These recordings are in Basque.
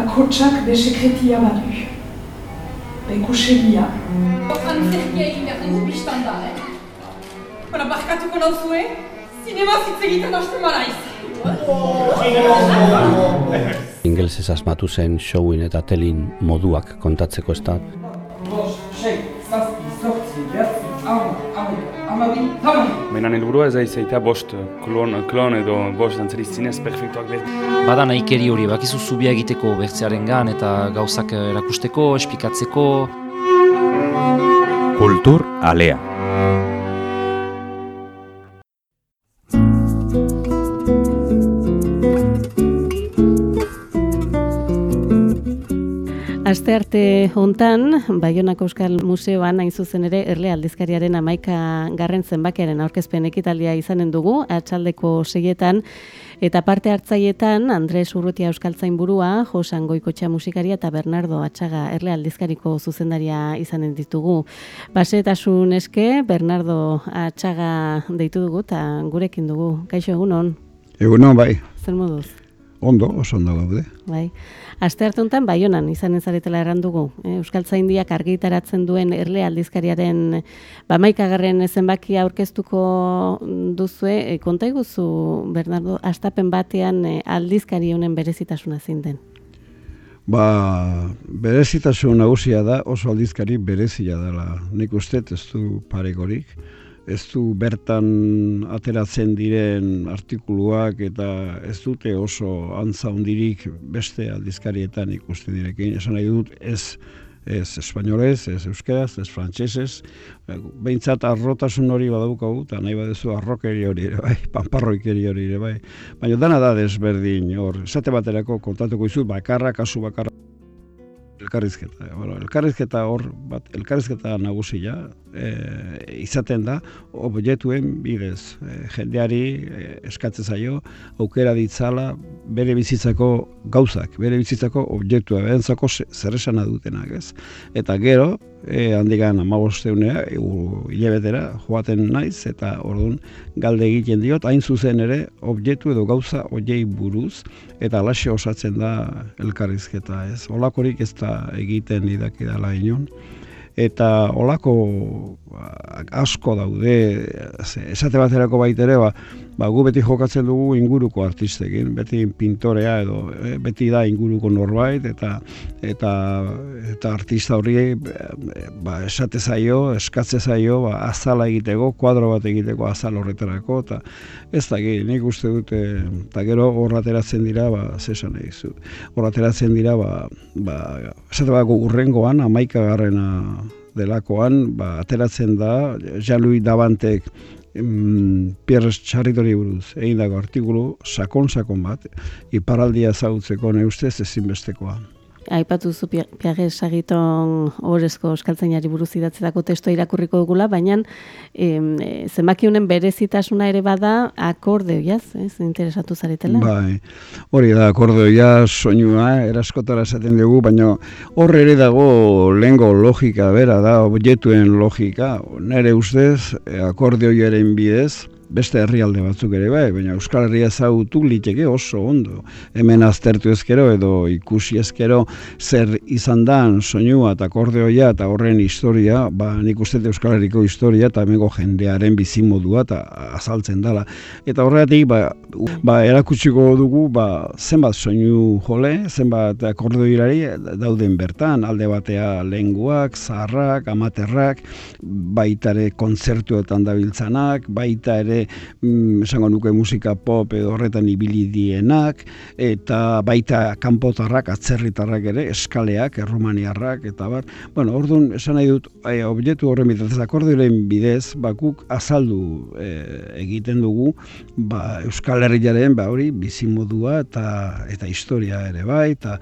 bakotsak be sekretia badu. Bekusegia. Antzerkia egin behar dugu biztan da, eh? Bara, barkatuko nauzue, zinema zitz egiten hasten maraiz. Ingelesez asmatu zen showin eta telin moduak kontatzeko ez da. Baina helburua ez aizaita bost klon, klon edo bost dantzari zinez perfektuak behar. Bada nahikeri hori, bakizu zubia egiteko bertzearen gan eta gauzak erakusteko, espikatzeko. Kultur alea. Aste arte hontan, Baionako Euskal Museoan hain zuzen ere erle aldizkariaren amaika garren zenbakiaren aurkezpen ekitaldia izanen dugu, atxaldeko seietan, eta parte hartzaietan Andres Urrutia Euskaltzain burua, Josan Goikotxa musikaria eta Bernardo Atxaga erle aldizkariko zuzendaria izanen ditugu. Basetasun eske, Bernardo Atxaga deitu dugu eta gurekin dugu. Kaixo egunon? Egunon, bai. Zer moduz? Ondo, oso ondo gaude. Bai. Aste hartuntan Baionan izan ezaretela erran dugu. E, Euskaltzaindiak argitaratzen duen erle aldizkariaren bamaikagarren zenbakia aurkeztuko duzue. E, konta Bernardo, astapen batean e, aldizkari honen berezitasuna zein den? Ba, berezitasun nagusia da oso aldizkari berezia dela. Nik uste ez du parekorik ez du bertan ateratzen diren artikuluak eta ez dute oso antza hundirik beste aldizkarietan ikusten direkin. Esan nahi dut ez ez espainolez, ez euskeraz, ez frantsesez, behintzat arrotasun hori badaukagu, eta nahi badezu arrokeri hori ere bai, panparroikeri hori ere bai. Baina dana da desberdin, hor, esate baterako kontatuko izut, bakarra, kasu bakarra, elkarrizketa. Bueno, elkarrizketa hor, bat, elkarrizketa nagusia e, izaten da, objektuen bidez. E, jendeari e, eskatzen zaio, aukera ditzala bere bizitzako gauzak, bere bizitzako objektua, behentzako zer esana dutenak, ez? Eta gero, e, handikan amabosteunea, hilabetera joaten naiz, eta orduan galde egiten diot, hain zuzen ere, objektu edo gauza oiei buruz, eta alaxe osatzen da elkarrizketa, ez? Olakorik ez da egiten idaki dela inon, eta olako asko daude, esate baterako baitere, ba, ba, gu beti jokatzen dugu inguruko artistekin, beti pintorea edo e, beti da inguruko norbait eta eta eta artista horri e, ba, esate zaio, eskatze zaio, ba, azala egiteko, kuadro bat egiteko azal horretarako eta ez da nik uste dute eta gero horrateratzen dira, ba, zesan egizu, horrateratzen dira, ba, ba, esate bako urrengoan, amaika garrena delakoan, ba, ateratzen da, Jean-Louis Davantek em, Pierre Charritori buruz egin dago artikulu sakon-sakon bat, iparaldia zautzeko ne ustez ezinbestekoa. Aipatu zu Piage Sagiton horrezko euskaltzainari buruz idatzetako testo irakurriko dugula, baina e, zenbaki honen berezitasuna ere bada akordeoiaz, ez, interesatu zaretela? Bai, hori da akordeoia soinua, eraskotara esaten dugu, baina hor ere dago lengo logika bera da, objektuen logika, nere ustez akordeoiaren bidez, beste herrialde batzuk ere bai, baina Euskal Herria ezagutu liteke oso ondo. Hemen aztertu ezkero edo ikusi ezkero zer izan dan soinua eta akordeoia eta horren historia, ba, nik uste Euskal Herriko historia eta hemengo jendearen bizimodua eta azaltzen dela. Eta horretik, ba, ba, erakutsiko dugu ba, zenbat soinu jole, zenbat akordeoirari dauden bertan, alde batea lenguak, zaharrak, amaterrak, baitare kontzertuetan dabiltzanak, baita ere mm, esango nuke musika pop edo horretan ibili dienak eta baita kanpotarrak atzerritarrak ere eskaleak erromaniarrak eta bar. Bueno ordun esan nahi dut ai, objektu horren bidez akordioen bidez bakuk azaldu e, egiten dugu ba, Euskal Herriaren ba hori bizimodua eta eta historia ere bai eta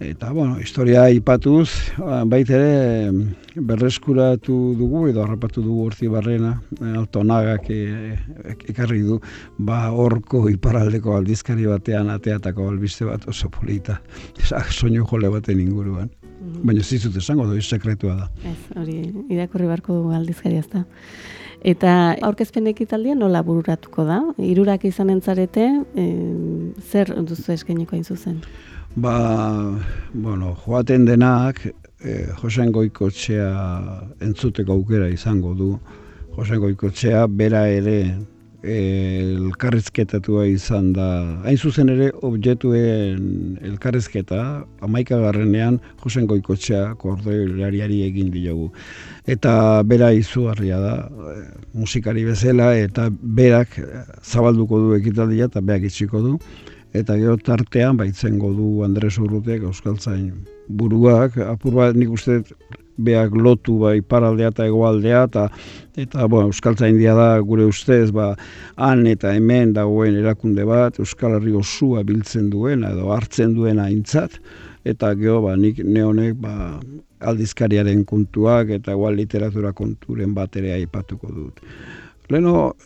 Eta, bueno, historia ipatuz, ba, baita ere berreskuratu dugu edo harrapatu dugu urti barrena, eh, altonagak e, ekarri du, ba horko iparaldeko aldizkari batean ateatako albiste bat oso polita, soinu jole baten inguruan. Mhm. Baina zizut esango doi sekretua da. Ez, hori, irakurri barko dugu aldizkari azta. Eta aurkezpen ekitaldia nola bururatuko da? Irurak izan entzarete, e, zer duzu eskainiko hain zuzen? Ba, bueno, joaten denak, e, Josen Goikotxea entzuteko aukera izango du. Josen Goikotxea bera ere eh, elkarrizketatua izan da. Hain zuzen ere, objektuen elkarrizketa, amaika garrenean, Josen Goikotxea kordelariari egin diogu. Eta bera izugarria da, e, musikari bezala, eta berak zabalduko du ekitaldia eta berak itxiko du. Eta gero tartean baitzen du Andres Urrutek Euskaltzain buruak, apur bat nik uste beak lotu bai paraldea eta egoaldea eta eta bueno, Euskaltzain dia da gure ustez ba, han eta hemen dagoen erakunde bat Euskal Herri osua biltzen duena edo hartzen duena aintzat eta gero ba, nik neonek ba, aldizkariaren kontuak eta igual literatura konturen bat ere aipatuko dut. Leno,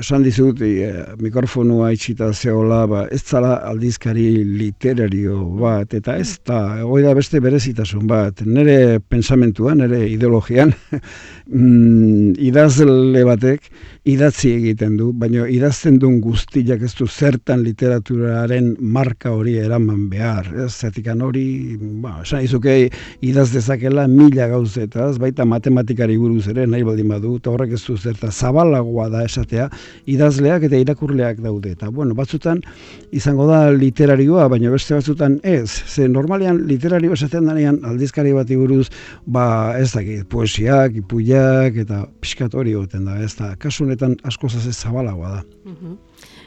esan dizut, e, mikrofonua itxita zehola, ba, ez zala aldizkari literario bat, eta ez da, hoi da beste berezitasun bat, nire pensamentuan, nire ideologian, mm, idazle batek, idatzi egiten du, baina idazten duen guztiak ez du zertan literaturaren marka hori eraman behar. Ez zetikan hori, ba, esan izuke idaz dezakela mila gauzetaz, baita matematikari buruz ere nahi baldin badu, eta horrek ez du zerta zabalagoa da esatea, idazleak eta irakurleak daude. Eta, bueno, batzutan izango da literarioa, baina beste batzutan ez. Ze normalean literario esaten danean aldizkari bati buruz, ba, ez dakit, poesiak, ipuiak, eta pixkat hori goten da, ez da, kasun honetan asko zaze zabalagoa da.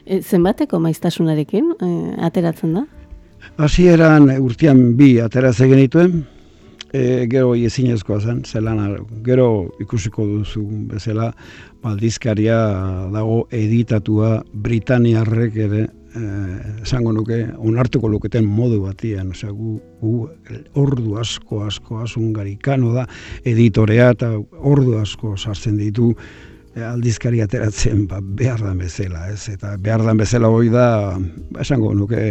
E, zenbateko maiztasunarekin e, ateratzen da? Hasi eran urtean bi ateratzen genituen, e, gero iezinezkoa zen, zelana, gero ikusiko duzu bezala, baldizkaria dago editatua Britaniarrek ere, esango nuke, onartuko luketen modu batian, osea, gu, gu ordu asko, asko, asungarikano da, editorea eta ordu asko sartzen ditu, aldizkari ateratzen ba, behar dan bezala, ez? Eta behar dan bezala hoi da, esango nuke,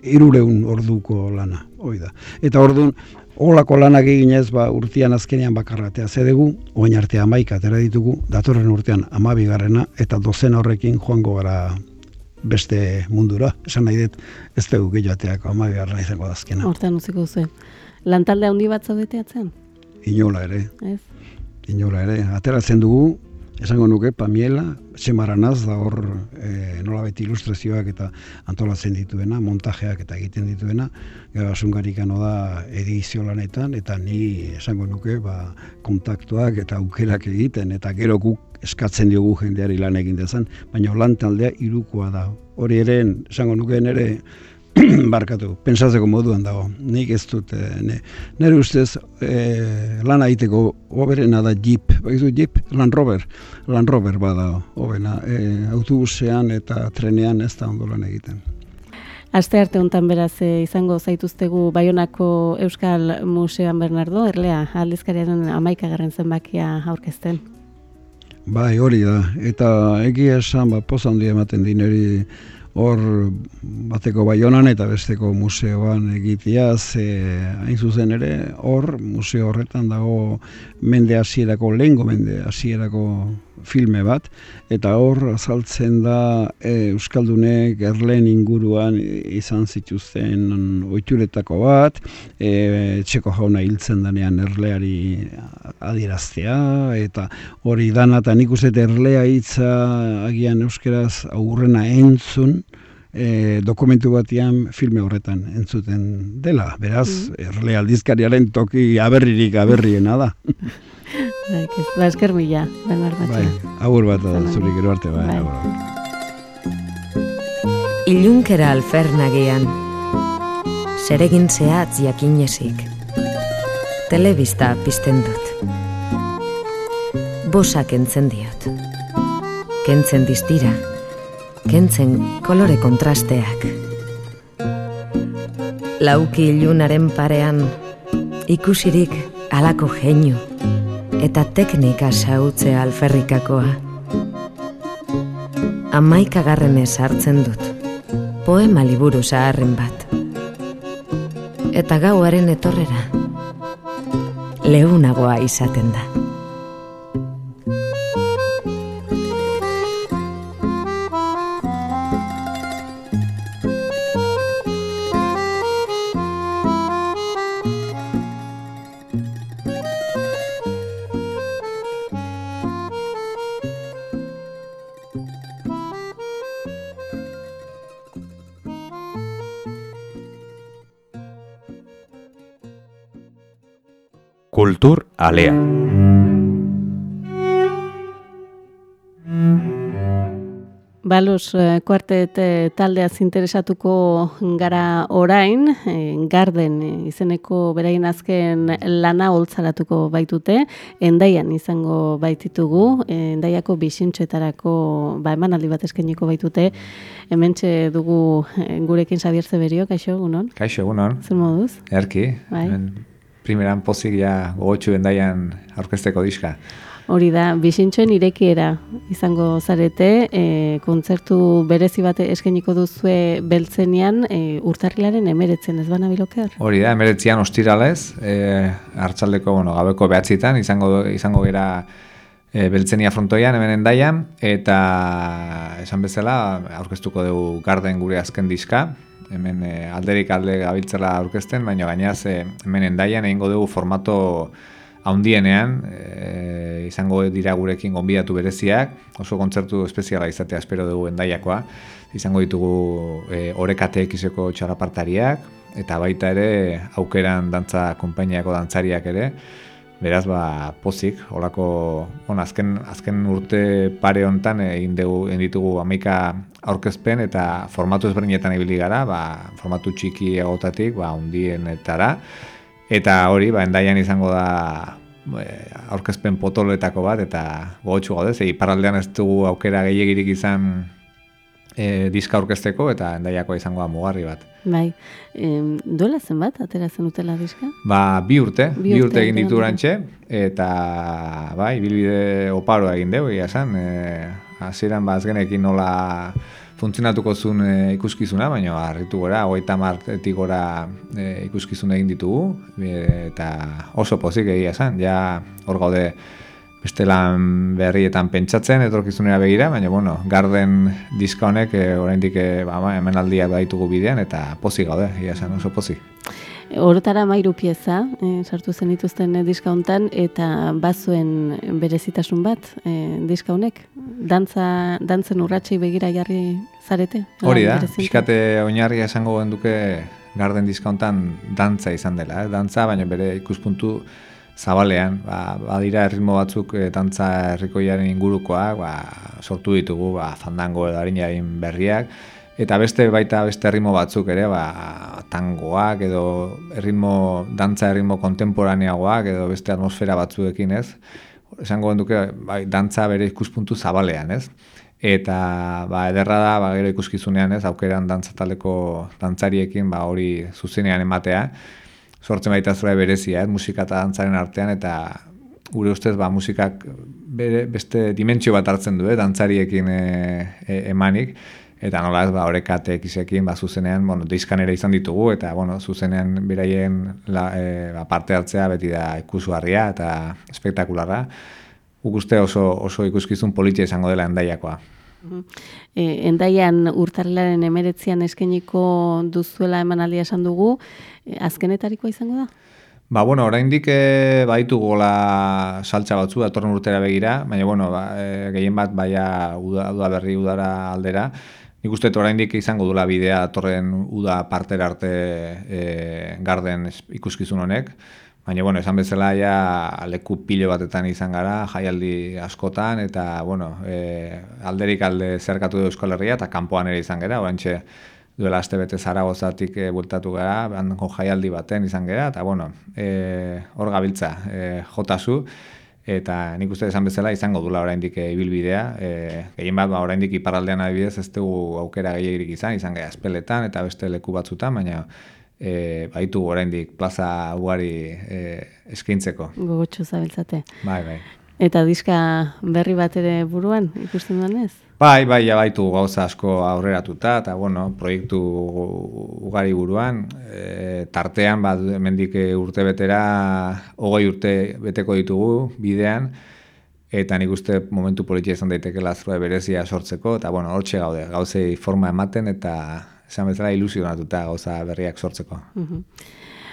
irureun orduko lana, hoi da. Eta orduan, Olako lanak eginez, ba, urtean azkenean bakarratea zedegu, oain artea amaika atera ditugu, datorren urtean amabigarrena, eta dozen horrekin joango gara beste mundura. Esan nahi dut, ez dugu gehiateako amabigarrena izango da azkena. Hortan uziko zuen. Lantalde handi bat zaudeteatzen? Inola ere. Ez? Inola ere. Ateratzen dugu, esango nuke, Pamiela, Txemaranaz da hor e, nolabet ilustrazioak eta antolatzen dituena, montajeak eta egiten dituena, gara asungarikano da edizio lanetan, eta ni esango nuke ba, kontaktuak eta aukerak egiten, eta gero guk eskatzen diogu jendeari lan egin dezan, baina lan taldea irukoa da. Hori ere, esango nuke nere, barkatu, pensatzeko moduan dago. Nik ez dut, e, ne, nire ustez e, lan aiteko oberena da Jeep, baizu Jeep, Land Rover, Land Rover bada obena, e, autobusean eta trenean ez da ondo lan egiten. Aste arte hontan beraz izango zaituztegu Baionako Euskal Museoan Bernardo, erlea aldizkariaren amaikagarren zenbakia aurkezten. Bai, hori da, eta egia esan, ba, pozan ematen dineri, hor bateko baionan eta besteko museoan egitea, ze hain zuzen ere, hor museo horretan dago mende hasierako lehengo mende hasierako filme bat, eta hor azaltzen da e, Euskaldunek erleen inguruan izan zituzten oituretako bat, e, txeko jauna hiltzen danean erleari adieraztea, eta hori dana, eta nik uste erlea hitza agian euskeraz aurrena entzun, e, dokumentu batian filme horretan entzuten dela. Beraz, mm. erle aldizkariaren toki aberririk aberriena da. Bai, ba, esker mila, Bai, agur bat da, zuri gero arte, bai. bai. Ilunkera alfernagean, zeregin zehatz jakinezik, telebista pizten dut. Bosak entzen diot, kentzen distira, kentzen kolore kontrasteak. Lauki ilunaren parean, ikusirik alako jeinu, eta teknika sautzea alferrikakoa. Amaikagarren hartzen dut, poema liburu zaharren bat. Eta gauaren etorrera, leunagoa izaten da. Alea. Balos eh, kuartet eh, taldeaz interesatuko gara orain, eh, Garden izeneko berain azken lana holtzaratuko baitute, endaian izango baititugu, endaiako bisintxetarako ba, emanaldi bat eskeniko baitute, hementxe dugu gurekin Xabier Zeberio, kaixo, egunon? Kaixo, egunon. Zer moduz? Erki, bai. Primeran pozik ja gogotxu endaian aurkezteko diska. Hori da, bisintxoen irekiera izango zarete, e, kontzertu berezi bate eskeniko duzue beltzenian e, urtarrilaren emeretzen, ez bana bilokear? Hori da, emeretzian ostiralez, e, hartzaldeko, bueno, gabeko behatzitan, izango, izango gera e, beltzenia frontoian, hemen endaian, eta esan bezala, aurkeztuko dugu garden gure azken diska, hemen e, alderik alde gabiltzela aurkezten, baina gainaz e, hemen endaian egingo dugu formato haundienean, e, izango dira gurekin gonbidatu bereziak, oso kontzertu espeziala izatea espero dugu endaiakoa, izango ditugu e, orekateek izeko txalapartariak, eta baita ere aukeran dantza konpainiako dantzariak ere, beraz ba pozik, holako on, azken, azken urte pare hontan egin dugu ditugu amaika aurkezpen eta formatu ezberdinetan ibili gara, ba, formatu txiki egotatik, ba, undienetara, Eta hori, ba, endaian izango da e, aurkezpen potoloetako bat, eta gogotxu gaude, zei paraldean ez dugu aukera gehiagirik izan e, diska aurkezteko, eta endaiako izango da mugarri bat. Bai, e, duela zenbat, atera zen utela diska? Ba, bi urte, bi, urte, egin ditu rantxe, eta bai, bilbide oparo egin dugu, egia zen, e, hasieran ba, azgenekin nola funtzionatuko zuen e, ikuskizuna, baina harritu gora, hogeita martetik gora e, ikuskizuna egin ditugu, eta oso pozik egia esan, ja hor gaude beste lan berrietan pentsatzen etorkizunera begira, baina bueno, garden diska honek e, oraindik e, ba, hemen aldiak baitugu bidean, eta pozik gaude, egia esan, oso pozik. Horotara mairu pieza, e, sartu zen dituzten diska hontan, eta bazuen berezitasun bat e, diska honek. Dantza, dantzen urratxei begira jarri zarete? Hori da, pixkate oinarria esango duke garden diska hontan dantza izan dela. Eh? Dantza, baina bere ikuspuntu zabalean, ba, badira erritmo batzuk e, dantza herrikoiaren ingurukoak, ba, sortu ditugu ba, fandango edo harinaren berriak, Eta beste baita beste erritmo batzuk ere, ba, tangoak edo erritmo, dantza erritmo kontemporaneagoak edo beste atmosfera batzuekin ez. Esango duke bai, dantza bere ikuspuntu zabalean ez. Eta ba, ederra da, ba, gero ikuskizunean ez, aukeran dantza taleko dantzariekin ba, hori zuzenean ematea. Sortzen baita zure berezia ez, musika eta dantzaren artean eta gure ustez ba, musikak bere, beste dimentsio bat hartzen du, eh, dantzariekin e, e, emanik. Eta nola ez ba orekatek isekin ba zuzenean bueno diskan ere izan ditugu eta bueno zuzenean beraien la, e, ba, parte hartzea beti da ikusuarria eta espektakularra. Guk uste oso oso ikuskizun politia izango dela endaiakoa E, endaian urtarrilaren emeretzian eskeniko duzuela emanaldia esan dugu, e, azkenetarikoa izango da? Ba, bueno, oraindik e, baitu gola saltza batzu, datorren urtera begira, baina, bueno, ba, e, gehien bat, baia uda, uda berri udara aldera, Nik uste oraindik izango dula bidea torren uda partera arte e, garden ikuskizun honek. Baina, bueno, esan bezala ja leku pile batetan izan gara, jaialdi askotan, eta, bueno, e, alderik alde zerkatu du Euskal Herria, eta kanpoan ere izan gara, orantxe duela aste bete zaragozatik e, bultatu gara, behandako jaialdi baten izan gara, eta, bueno, e, hor gabiltza, e, jotazu, eta nik uste esan bezala izango dula oraindik eh, ibilbidea. E, gehien bat, ba, oraindik iparraldean adibidez ez dugu aukera gehiagirik izan, izan gara espeletan eta beste leku batzutan, baina e, baitu oraindik plaza ugari e, eskaintzeko. Gogotxo zabiltzate. Bai, bai. Eta diska berri bat ere buruan, ikusten duen ez? Bai, bai, ja baitu gauza asko aurreratuta, eta bueno, proiektu ugari buruan, e, tartean, bat, mendik urte betera, hogei urte beteko ditugu bidean, eta nik uste momentu politia izan daiteke lazroa berezia sortzeko, eta bueno, hortxe gaude, gauzei forma ematen, eta esan bezala ilusionatuta gauza berriak sortzeko. Uh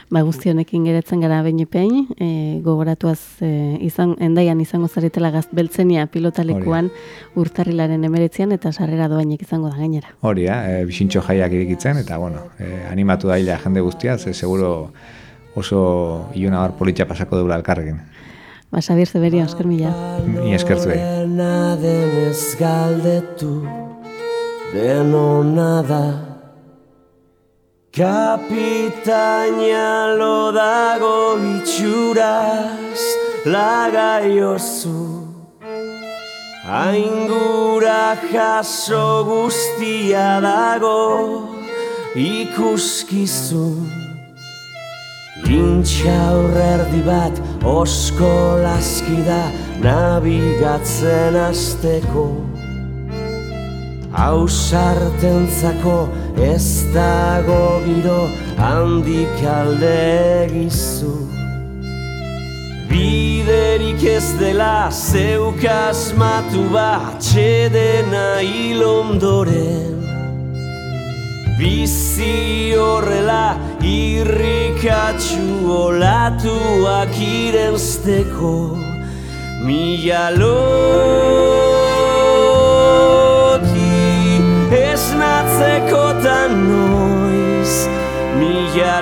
ba, guztionekin geretzen gara baino pein, e, gogoratuaz e, izan, endaian izango zaretela gaz beltzenia pilotalekuan urtarrilaren emeretzean eta sarrera doainek izango da gainera. Hori, e, bisintxo jaiak irikitzen eta bueno, e, animatu daila jende guztia, ze seguro oso iluna bar politxa pasako deula elkarrekin. Ba, Xabier Zeberia, Oskar Mila. Ni eskertzu denez galdetu denona da Kapitaina lo dago itxuraz lagaiozu Aingura jaso guztia dago ikuskizun Intxa aurrerdi bat osko laski da nabigatzen azteko Hausartentzako ez dago giro handik alde egizu Biderik ez dela zeukaz matu bat txedena ilondoren Bizi horrela irrikatxu olatuak irenzteko. Mila loti esnatzeko tan noiz Mila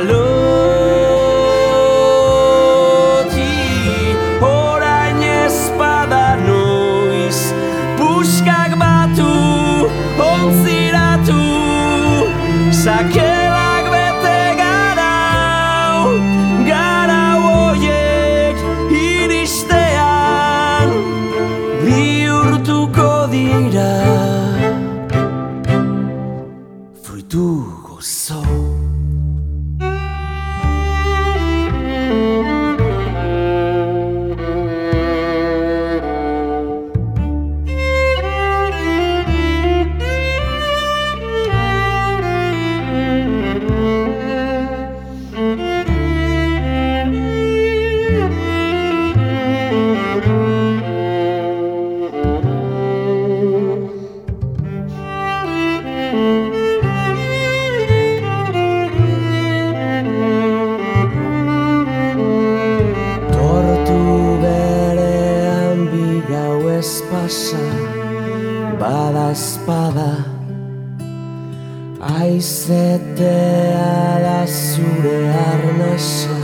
Aizetea da zure arnasa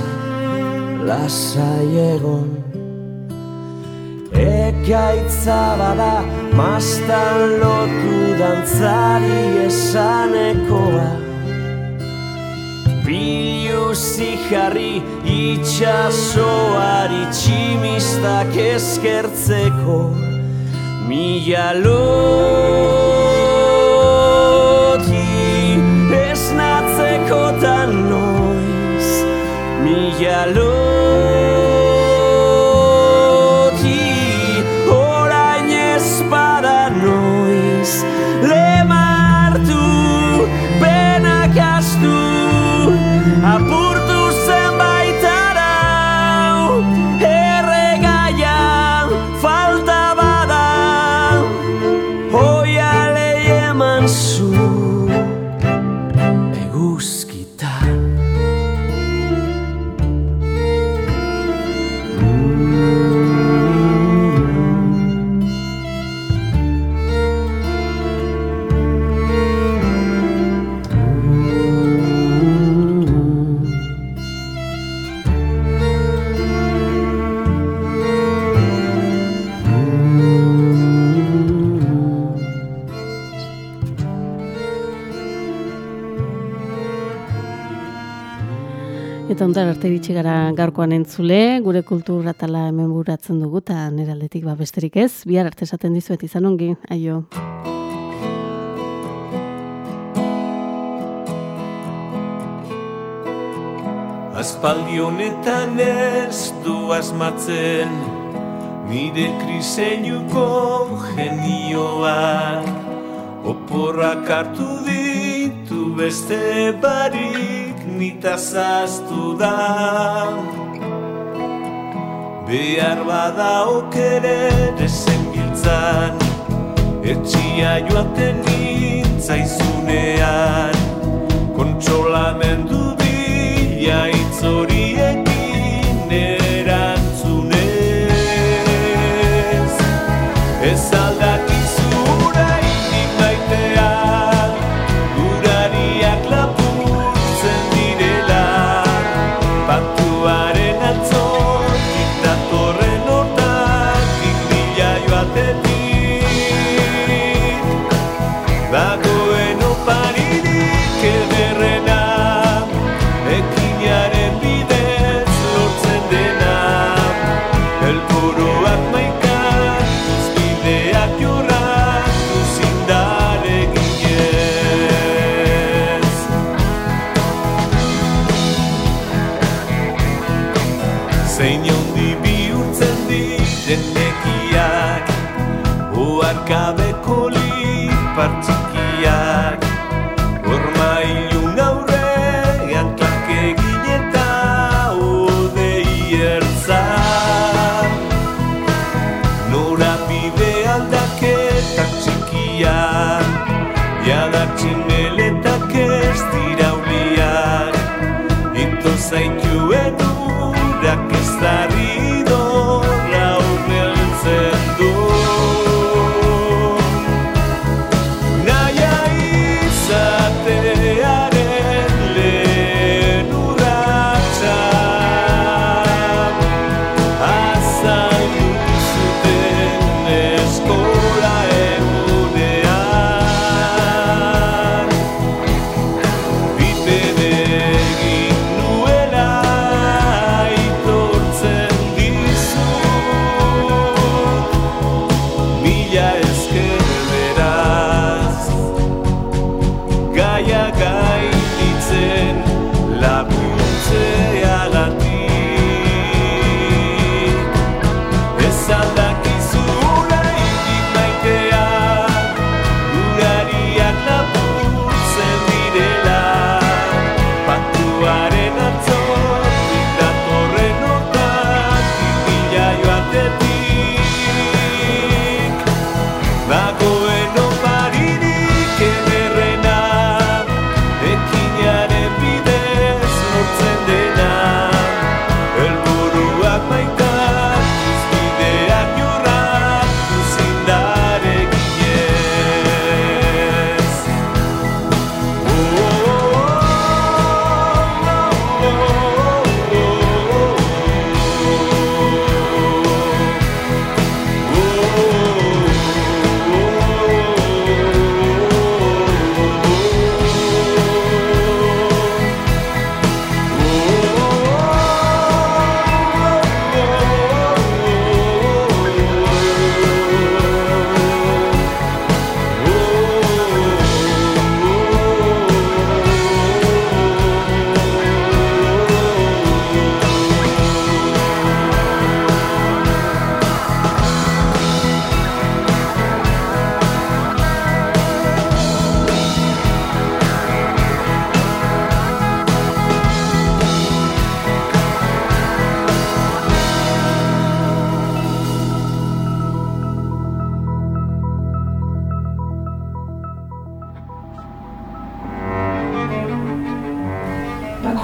Lasai egon. Ekaitza bada Mastan lotu dantzari esanekoa. Biluzi jarri itxasoari tximistak eskertzeko. Mila loti Mila loti Eta ondar arte bitxi gara gaurkoan entzule, gure kultur atala hemen buratzen dugu, eta nire aldetik ba besterik ez, bihar arte esaten dizuet izan ongi, aio. Aspaldi honetan ez du asmatzen Nire kriseinuko genioak. Oporrak hartu ditu beste barik Nita zaztu da. Behar bada okere desen giltzan Etxia joaten nintzaizunean Kontsolamendu bila itzoriekin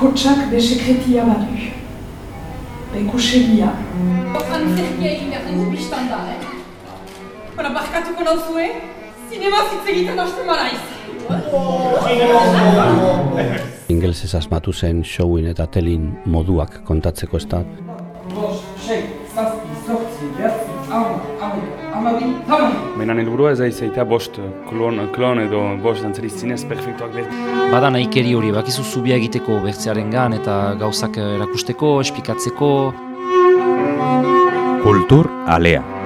Bakotsak be sekretia badu. Bekusegia. Antzerkia egin behar dugu biztan da, eh? Bara, barkatuko nauzue, zinema hitz egiten hasten maraiz. Ingelsez asmatu zen showin eta telin moduak kontatzeko ez da. Menan helburua ez da izaita bost klon, klon edo bost dantzari zinez perfektuak behar. Bada nahikeri hori, bakizu zubia egiteko bertzearen gan eta gauzak erakusteko, esplikatzeko. Kultur alea.